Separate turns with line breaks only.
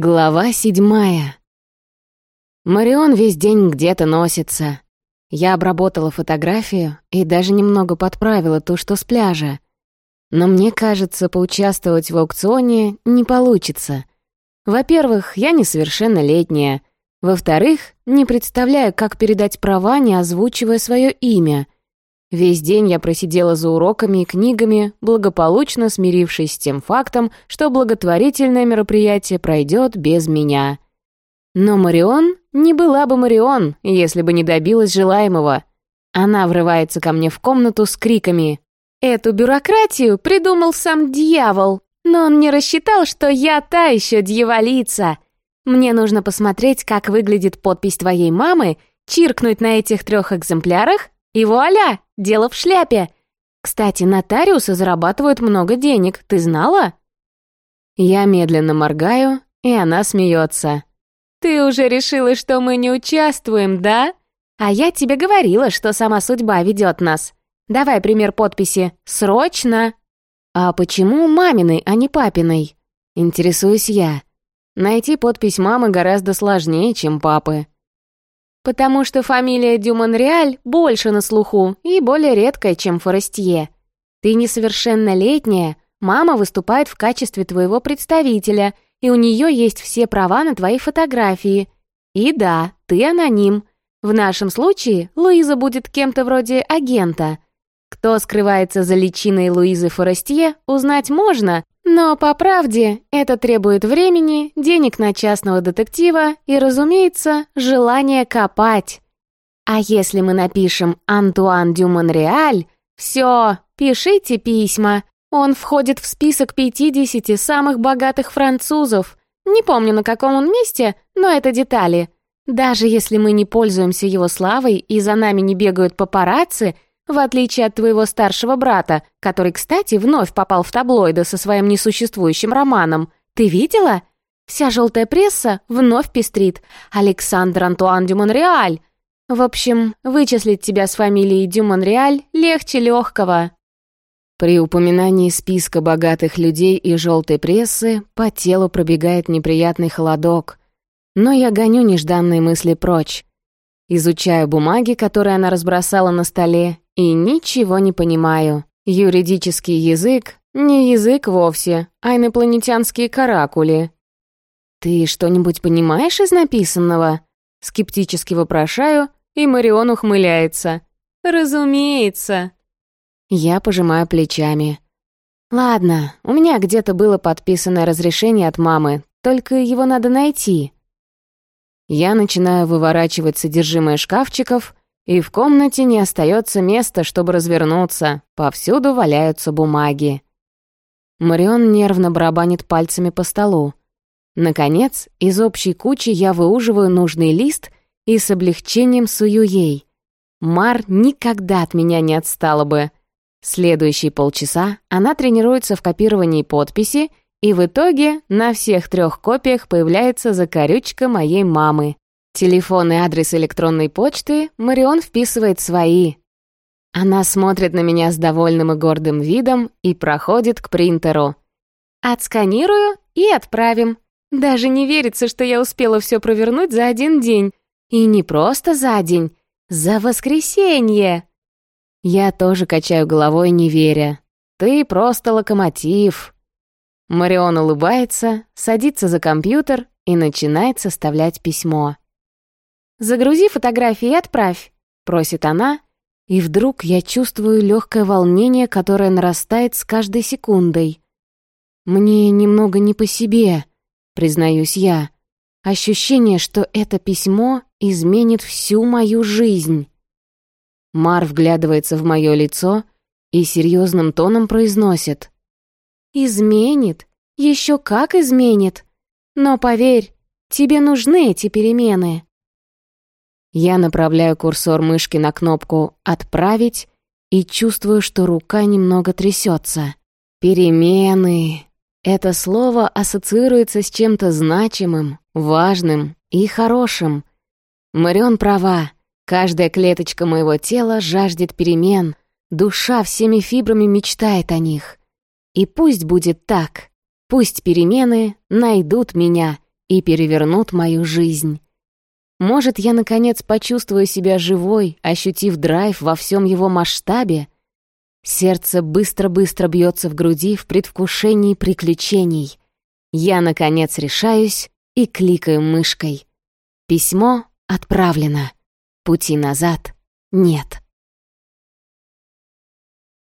Глава седьмая. Марион весь день где-то носится. Я обработала фотографию и даже немного подправила ту, что с пляжа. Но мне кажется, поучаствовать в аукционе не получится. Во-первых, я несовершеннолетняя. Во-вторых, не представляю, как передать права, не озвучивая свое имя — Весь день я просидела за уроками и книгами, благополучно смирившись с тем фактом, что благотворительное мероприятие пройдет без меня. Но Марион не была бы Марион, если бы не добилась желаемого. Она врывается ко мне в комнату с криками «Эту бюрократию придумал сам дьявол, но он не рассчитал, что я та еще дьяволица. Мне нужно посмотреть, как выглядит подпись твоей мамы, чиркнуть на этих трех экземплярах и вуаля, дело в шляпе. Кстати, нотариусы зарабатывают много денег, ты знала? Я медленно моргаю, и она смеется. Ты уже решила, что мы не участвуем, да? А я тебе говорила, что сама судьба ведет нас. Давай пример подписи «Срочно». А почему маминой, а не папиной? Интересуюсь я. Найти подпись мамы гораздо сложнее, чем папы. Потому что фамилия Дюмонреаль больше на слуху и более редкая, чем Форестье. Ты несовершеннолетняя, мама выступает в качестве твоего представителя, и у нее есть все права на твои фотографии. И да, ты аноним. В нашем случае Луиза будет кем-то вроде агента. Кто скрывается за личиной Луизы Форестье, узнать можно, но, по правде, это требует времени, денег на частного детектива и, разумеется, желания копать. А если мы напишем «Антуан дю Монреаль», все, пишите письма. Он входит в список 50 самых богатых французов. Не помню, на каком он месте, но это детали. Даже если мы не пользуемся его славой и за нами не бегают папарацци – в отличие от твоего старшего брата, который, кстати, вновь попал в таблоиды со своим несуществующим романом. Ты видела? Вся желтая пресса вновь пестрит. Александр Антуан Дю Монреаль. В общем, вычислить тебя с фамилией Дю Монреаль легче легкого. При упоминании списка богатых людей и желтой прессы по телу пробегает неприятный холодок. Но я гоню нежданные мысли прочь. Изучаю бумаги, которые она разбросала на столе, и ничего не понимаю. Юридический язык — не язык вовсе, а инопланетянские каракули. «Ты что-нибудь понимаешь из написанного?» Скептически вопрошаю, и Марион ухмыляется. «Разумеется». Я пожимаю плечами. «Ладно, у меня где-то было подписанное разрешение от мамы, только его надо найти». Я начинаю выворачивать содержимое шкафчиков, и в комнате не остается места, чтобы развернуться. Повсюду валяются бумаги. Марион нервно барабанит пальцами по столу. Наконец, из общей кучи я выуживаю нужный лист и с облегчением сую ей. Мар никогда от меня не отстала бы. Следующие полчаса она тренируется в копировании подписи, и в итоге на всех трех копиях появляется закорючка моей мамы. Телефон и адрес электронной почты Марион вписывает свои. Она смотрит на меня с довольным и гордым видом и проходит к принтеру. Отсканирую и отправим. Даже не верится, что я успела все провернуть за один день. И не просто за день, за воскресенье. Я тоже качаю головой, не веря. Ты просто локомотив. Марион улыбается, садится за компьютер и начинает составлять письмо. «Загрузи фотографии и отправь», — просит она, и вдруг я чувствую легкое волнение, которое нарастает с каждой секундой. Мне немного не по себе, признаюсь я. Ощущение, что это письмо изменит всю мою жизнь. Мар вглядывается в мое лицо и серьезным тоном произносит. «Изменит? Еще как изменит! Но поверь, тебе нужны эти перемены!» Я направляю курсор мышки на кнопку «Отправить» и чувствую, что рука немного трясется. «Перемены». Это слово ассоциируется с чем-то значимым, важным и хорошим. Марион права. Каждая клеточка моего тела жаждет перемен. Душа всеми фибрами мечтает о них. И пусть будет так. Пусть перемены найдут меня и перевернут мою жизнь. Может, я, наконец, почувствую себя живой, ощутив драйв во всем его масштабе? Сердце быстро-быстро бьется в груди в предвкушении приключений. Я, наконец, решаюсь и кликаю мышкой. Письмо отправлено. Пути назад нет.